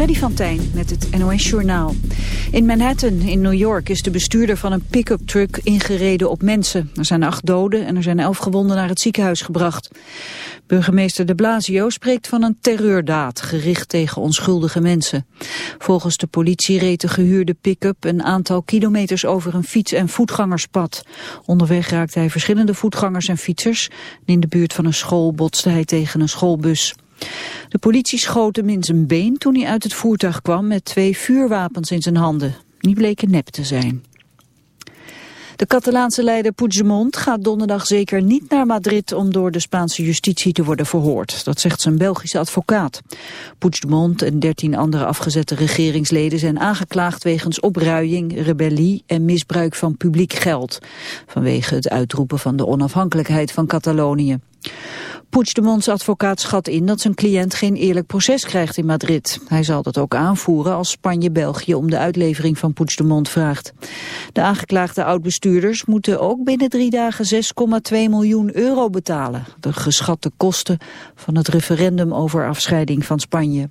Freddy van Tijn met het NOS Journaal. In Manhattan in New York is de bestuurder van een pick-up truck ingereden op mensen. Er zijn acht doden en er zijn elf gewonden naar het ziekenhuis gebracht. Burgemeester de Blasio spreekt van een terreurdaad gericht tegen onschuldige mensen. Volgens de politie reed de gehuurde pick-up een aantal kilometers over een fiets- en voetgangerspad. Onderweg raakte hij verschillende voetgangers en fietsers. En in de buurt van een school botste hij tegen een schoolbus. De politie schoot hem in zijn been toen hij uit het voertuig kwam met twee vuurwapens in zijn handen. Die bleken nep te zijn. De Catalaanse leider Puigdemont gaat donderdag zeker niet naar Madrid om door de Spaanse justitie te worden verhoord. Dat zegt zijn Belgische advocaat. Puigdemont en dertien andere afgezette regeringsleden zijn aangeklaagd wegens opruiing, rebellie en misbruik van publiek geld. Vanwege het uitroepen van de onafhankelijkheid van Catalonië. Puigdemonts advocaat schat in dat zijn cliënt geen eerlijk proces krijgt in Madrid. Hij zal dat ook aanvoeren als Spanje-België om de uitlevering van Puigdemont vraagt. De aangeklaagde oud-bestuurders moeten ook binnen drie dagen 6,2 miljoen euro betalen. De geschatte kosten van het referendum over afscheiding van Spanje.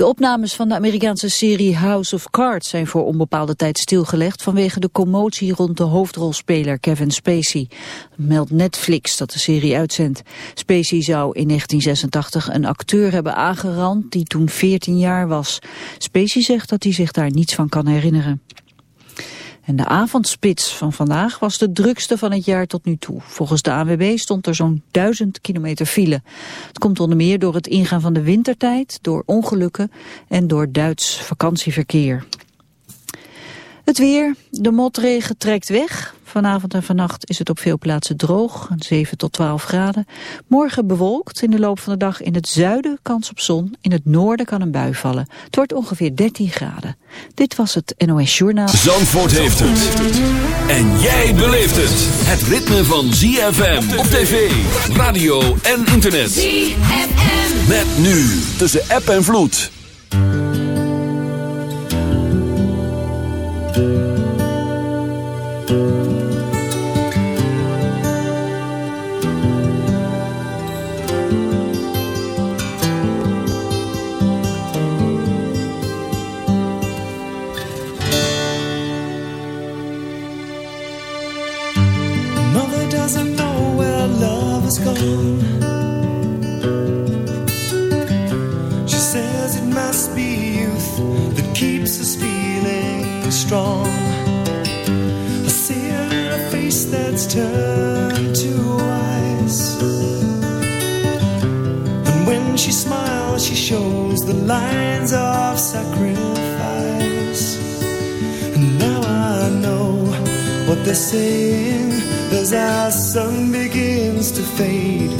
De opnames van de Amerikaanse serie House of Cards zijn voor onbepaalde tijd stilgelegd vanwege de commotie rond de hoofdrolspeler Kevin Spacey. Meldt Netflix dat de serie uitzendt. Spacey zou in 1986 een acteur hebben aangerand die toen 14 jaar was. Spacey zegt dat hij zich daar niets van kan herinneren de avondspits van vandaag was de drukste van het jaar tot nu toe. Volgens de ANWB stond er zo'n 1000 kilometer file. Het komt onder meer door het ingaan van de wintertijd, door ongelukken en door Duits vakantieverkeer. Het weer. De motregen trekt weg. Vanavond en vannacht is het op veel plaatsen droog, 7 tot 12 graden. Morgen bewolkt, in de loop van de dag in het zuiden kans op zon. In het noorden kan een bui vallen. Het wordt ongeveer 13 graden. Dit was het NOS Journaal. Zandvoort heeft het. En jij beleeft het. Het ritme van ZFM op tv, radio en internet. ZFM. Met nu tussen app en vloed. gone. She says it must be youth that keeps us feeling strong. I see her face that's turned to ice. And when she smiles, she shows the lines of sacrifice. And now I know what they're saying as our sun begins begins to fade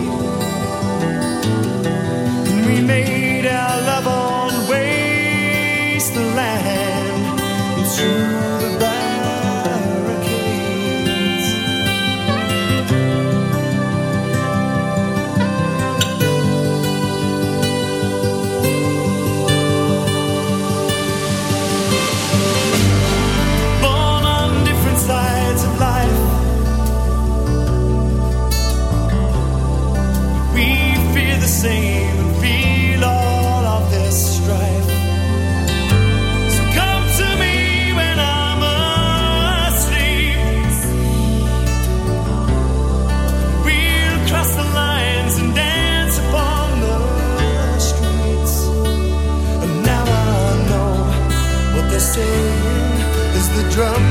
drum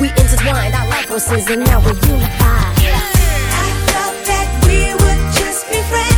We intertwined our life forces and now we're unified. I thought that we would just be friends.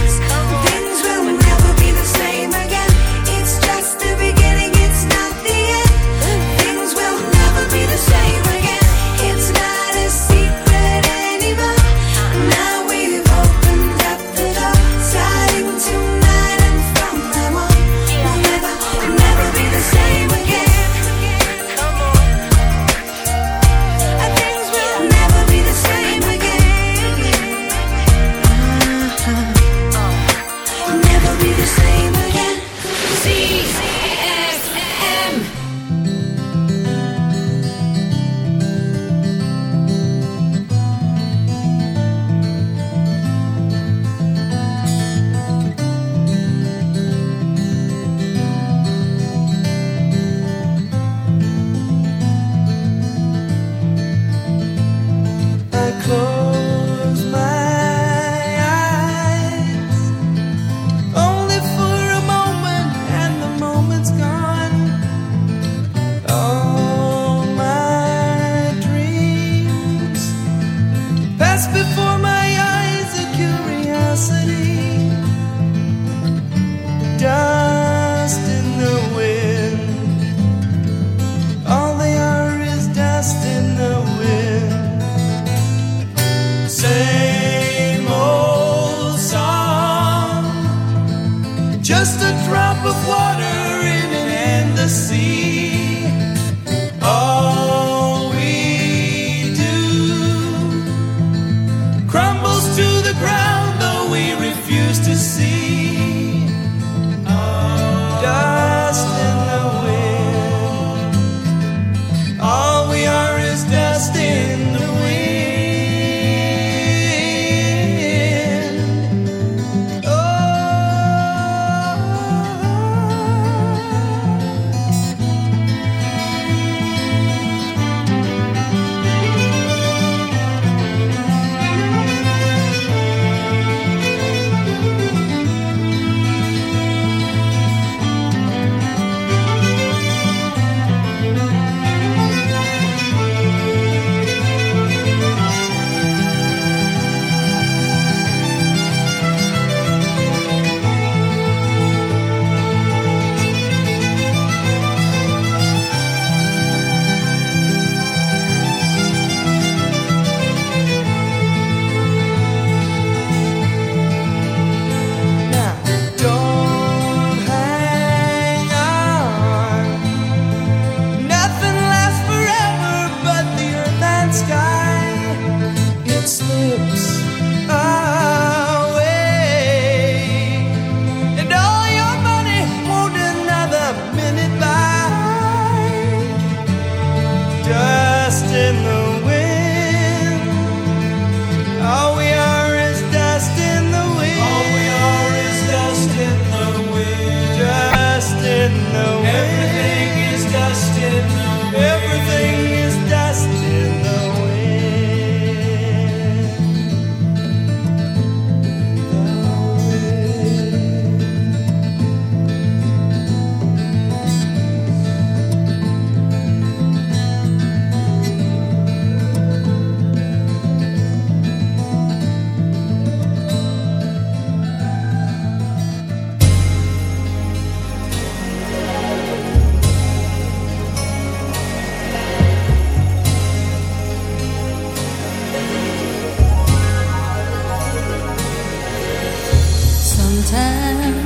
sand,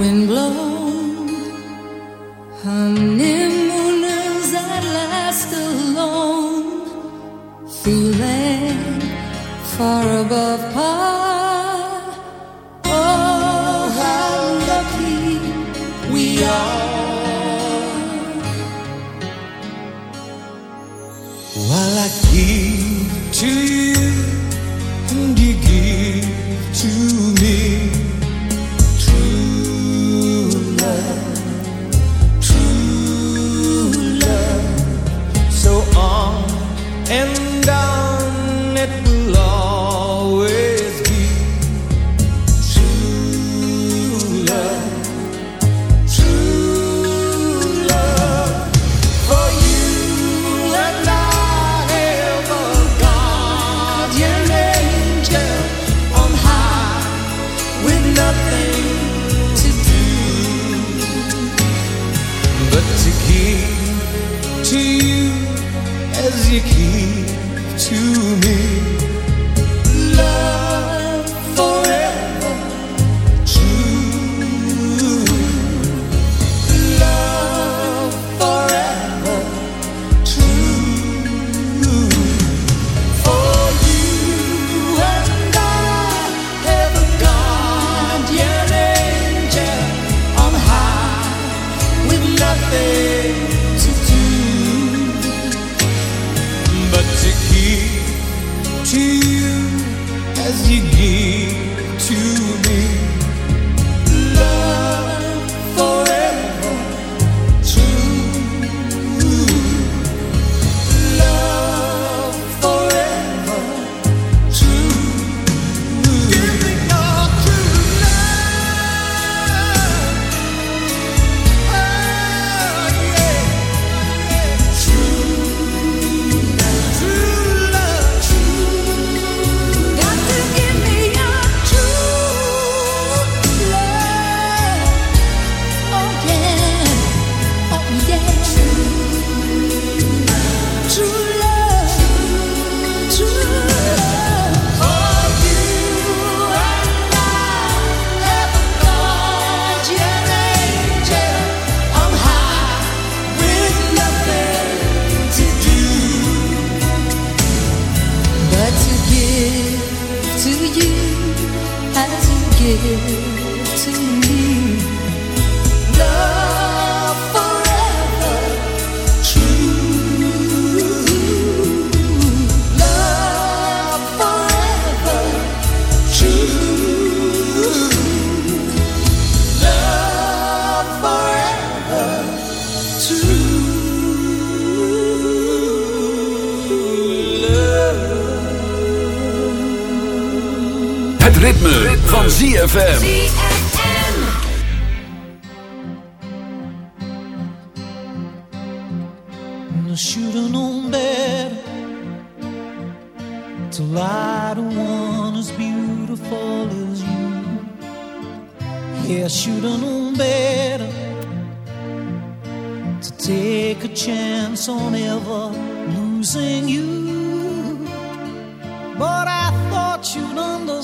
wind blown. Honeymooners at last alone, feeling far above par.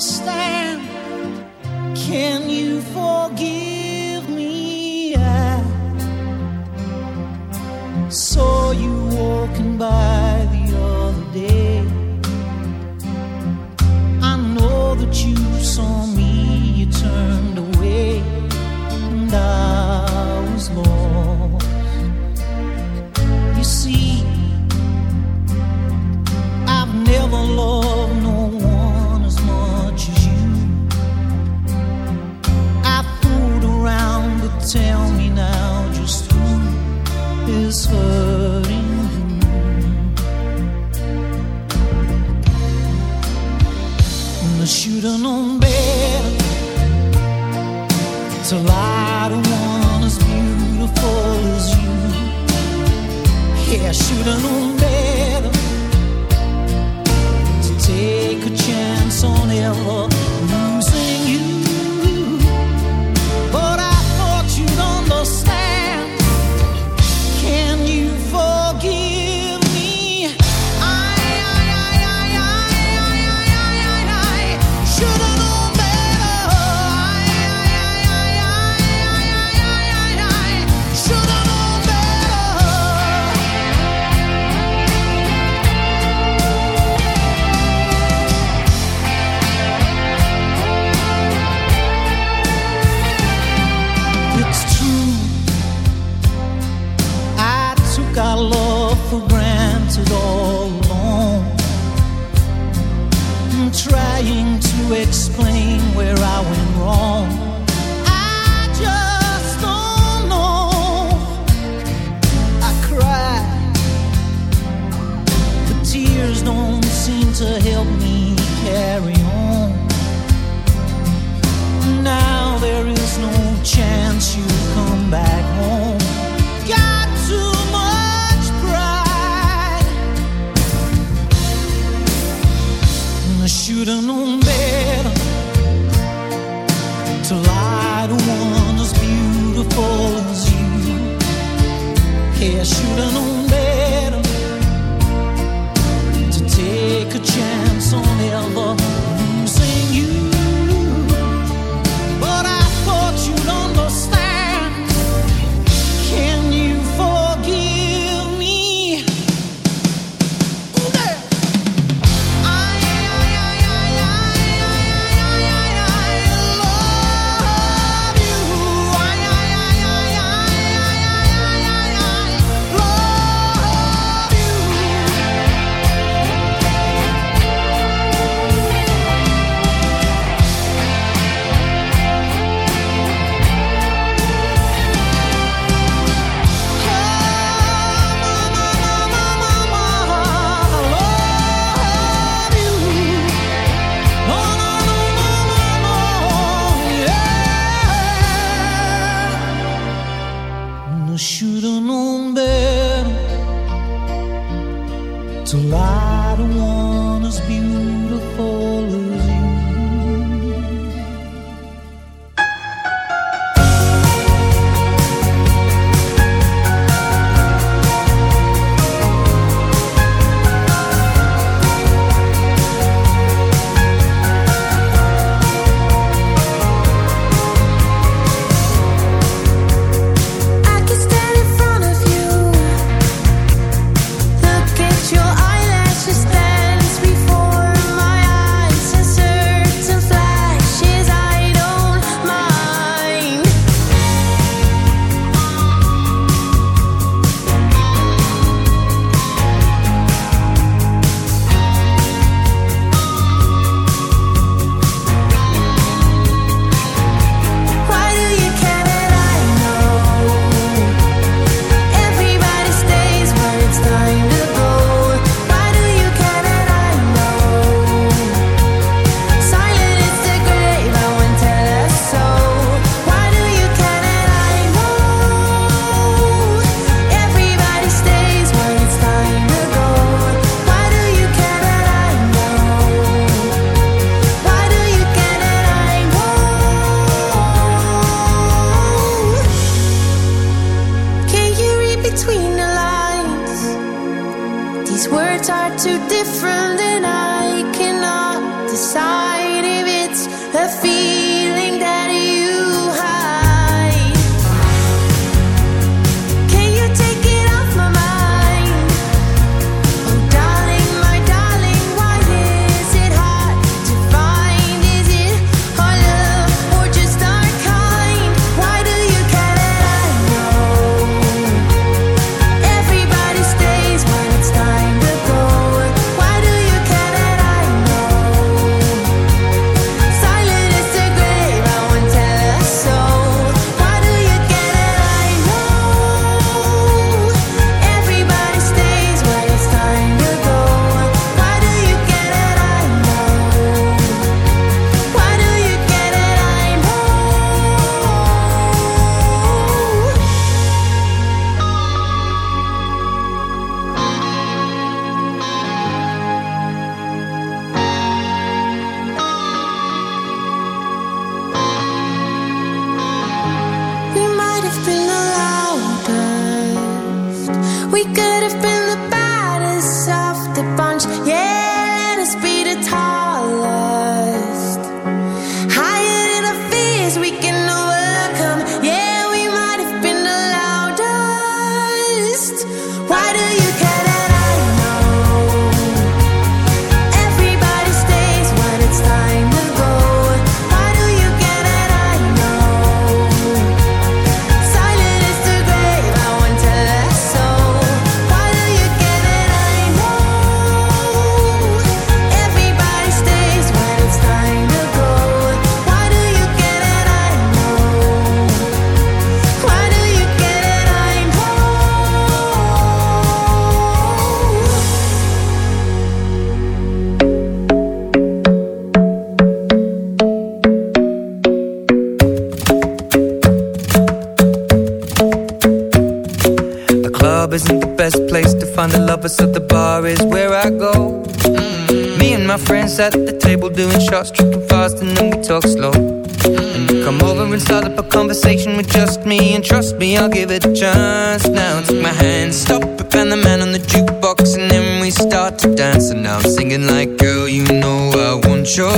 Stand, Can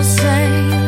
the same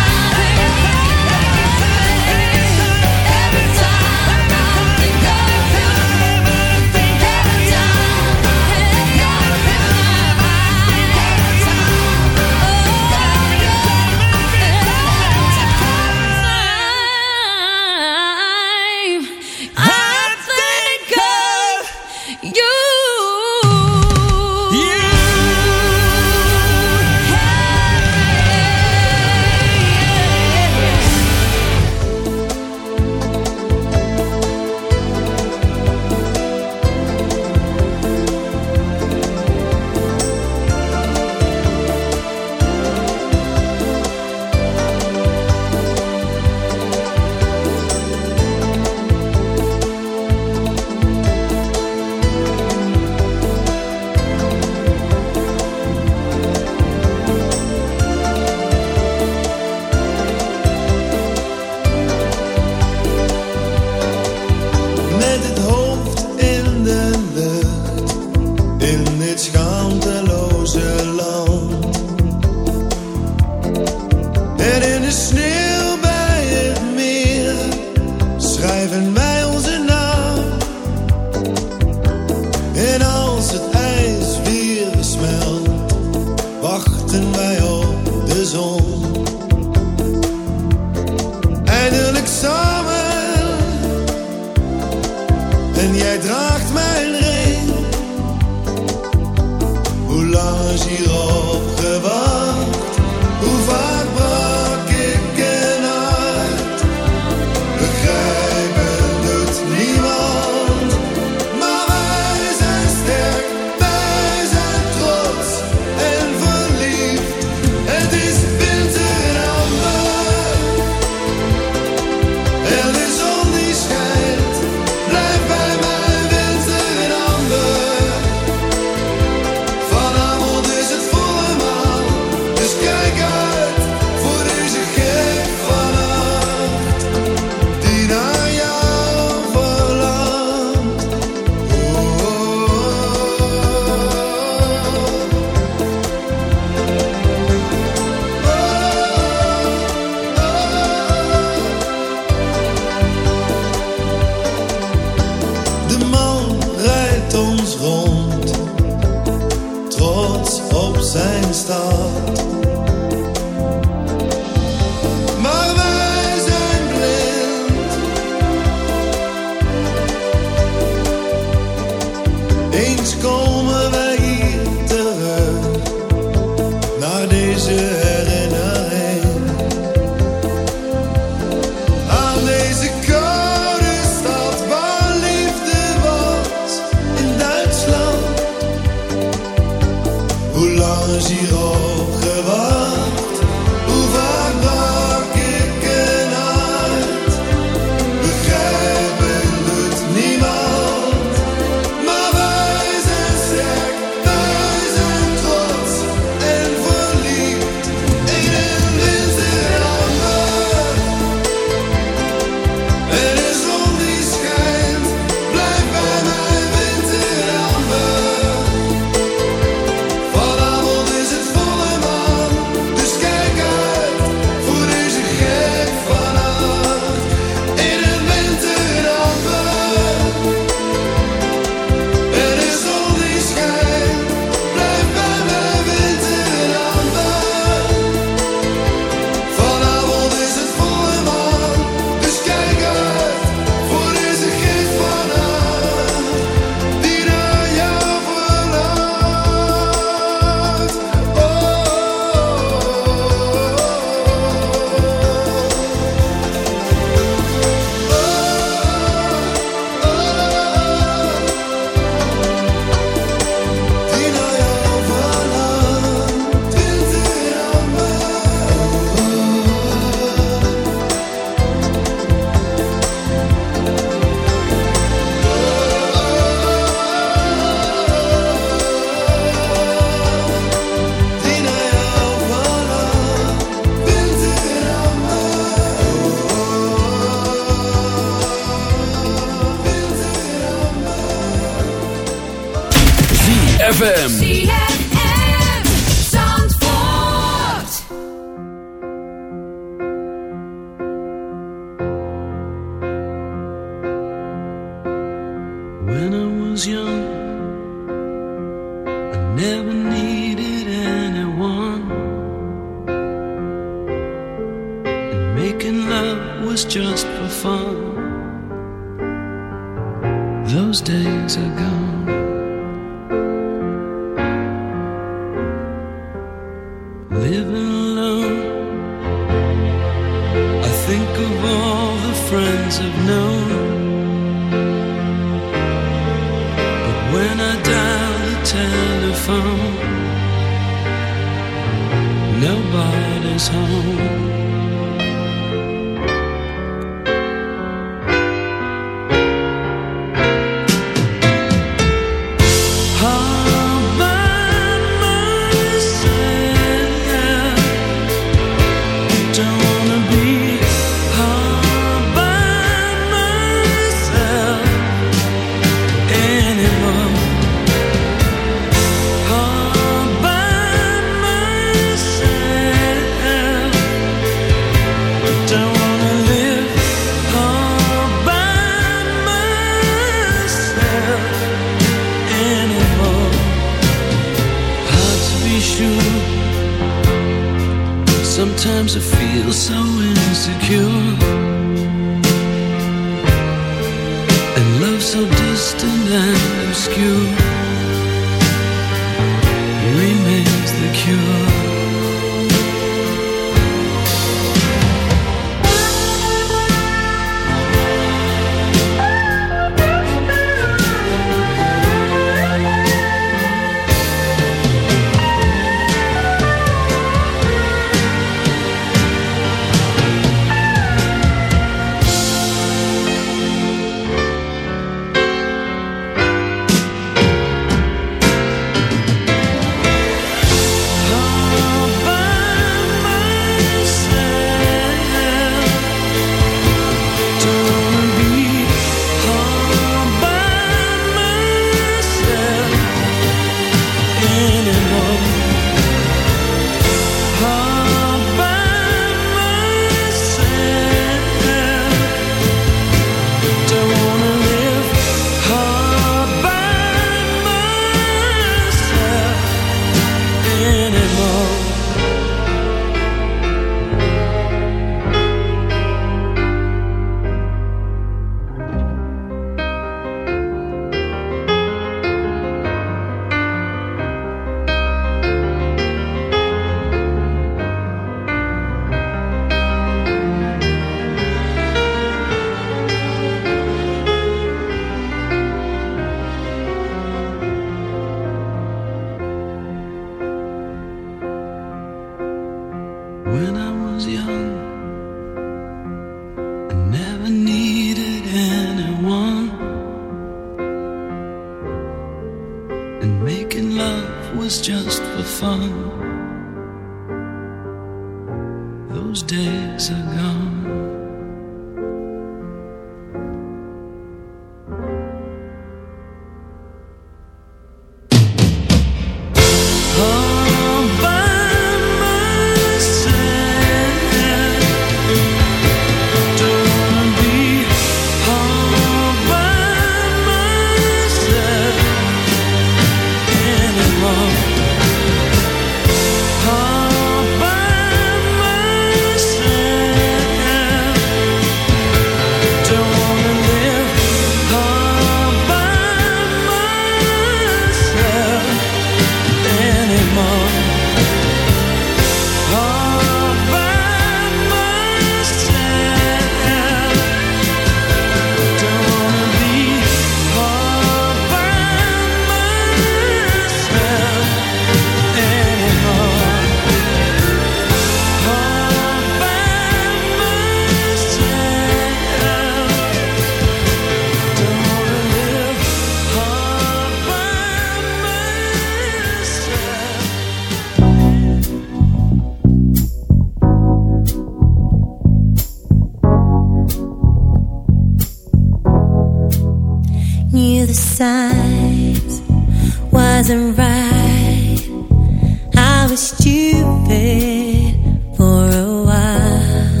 was stupid for a while,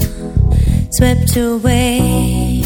swept away